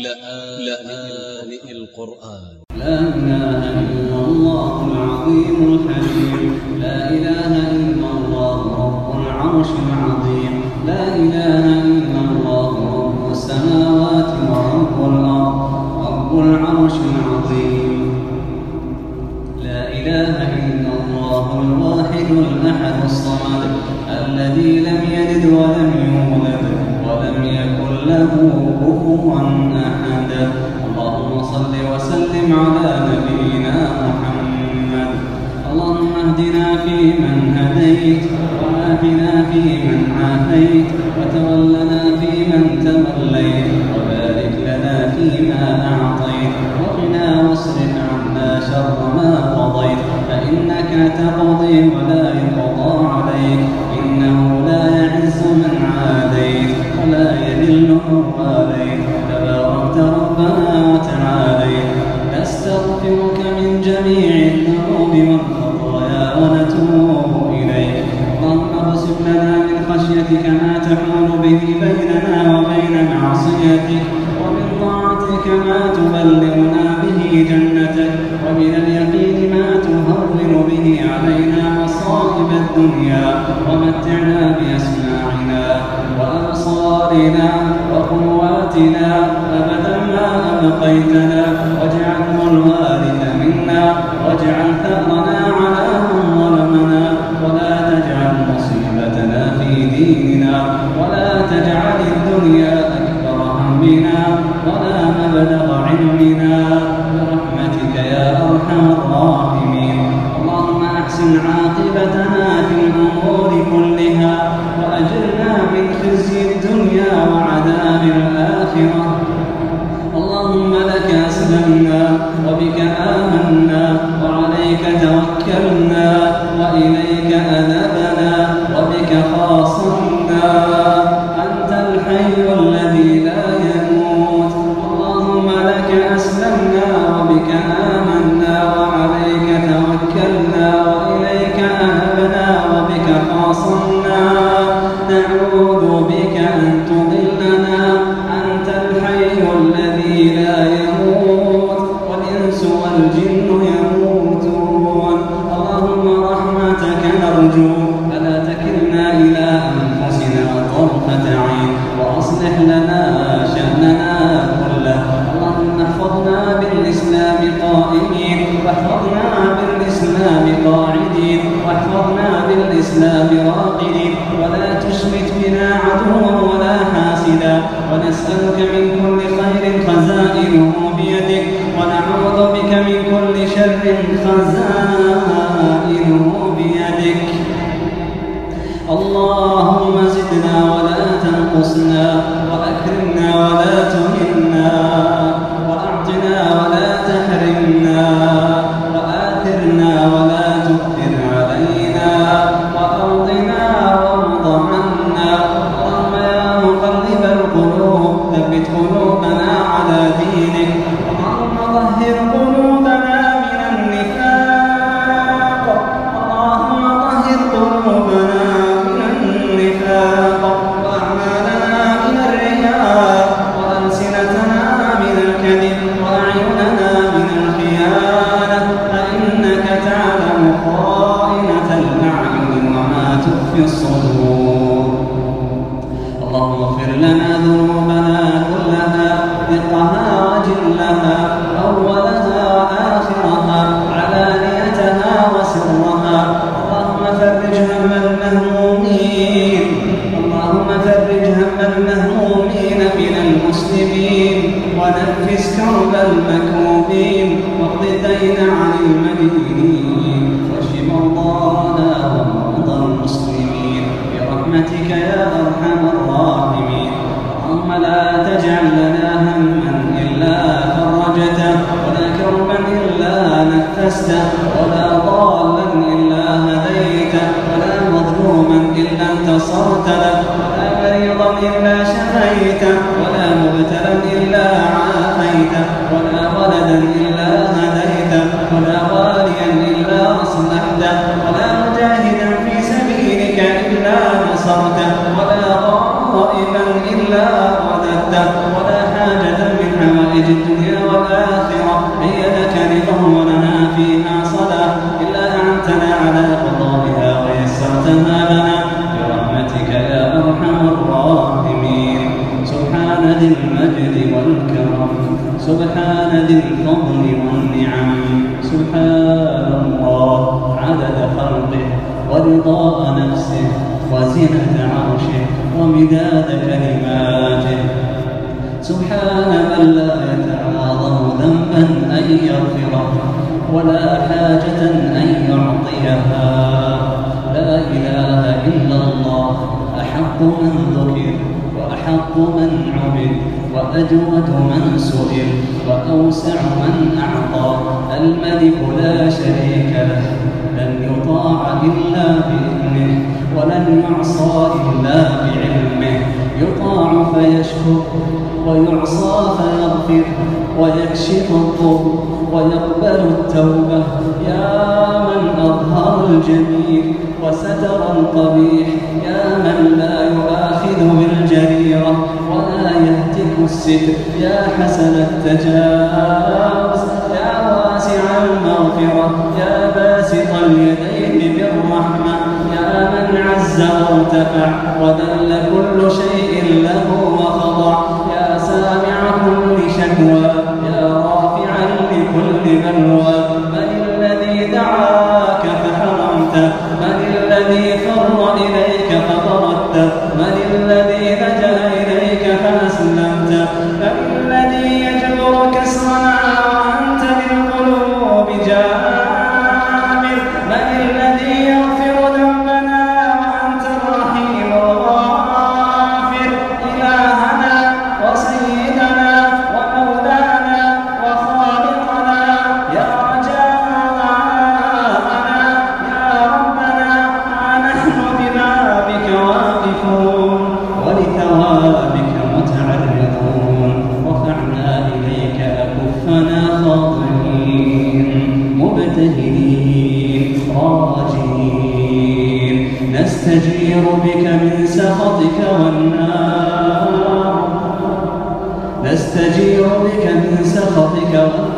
لآن القرآن. لا إله إلا الله العظيم الحليم لا إله إلا الله رب العرش العظيم. لا إله إلا الله رب السماوات ورب الأرض. رب العرش العظيم. لا إله إلا الله الواحد الأحد الصمد. الذي لم يلد ولم له كفوا احدا اللهم صل وسلم على نبينا محمد. اللهم اهدنا فيمن هديت وعافنا فيمن عافيت وتولنا فيمن توليت وبارك لنا فيما أعطيت وقنا واصرف عنا شر ما قضيت. فإنك تقضي بلغ علمنا أسلمنا وبك آمنا. الإسلام راقد ولا تشمت بنا عدوا ولا حاسدا ونسألك من كل خير خزائنه بيدك ونعوذ بك من كل شر خزائنه بيدك الله اللهم فرج هم المهمومين من المسلمين وننفس كرب المكروبين وارضينا عن المنكرين واشفا الله لنا ورضى المسلمين. برحمتك يا رب تجعل لنا هم لنا برحمتك يا أرحم الراحمين. سبحان ذي المجد والكرم سبحان ذي الفضل والنعم. سبحان الله عدد خلقه ورضاء نفسه وزنة عرشه ومداد كلماته. سبحان من لا يتعاظم ذنبا أن يغفره ولا حاجة أن يعطيها. إلا الله. أحق من ذكر وأحق من عبد وأجود من سئل وأوسع من أعطى. الملك لا شريك له لن يطاع إلا بإذنه ولن يعصى إلا بعلمه. يطاع فيشكر ويعصى فيغفر ويكشف الضر ويقبل التوبة. يا من أظهر الجميل وستر القبيح يا من لا يؤاخذ بالجريرة ولا يهتك الستر يا حسن التجاوز يا واسع المغفرة يا باسط اليدين بالرحمة يا من عز وارتفع وذل كل شيء له وخضع يا سامع كل شكوى راجين نستجير بك من سخطك والنار. نستجير بك من سخطك والنار.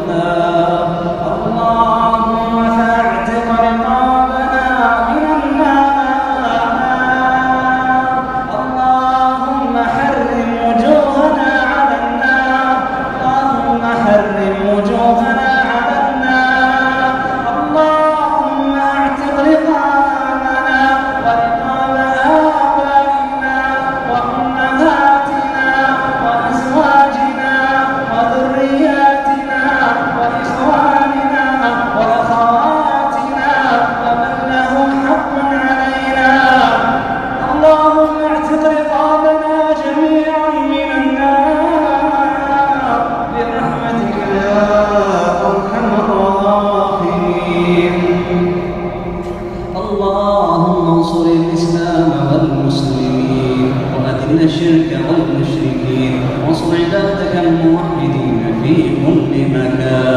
عبادك الموحدين في كل مكان.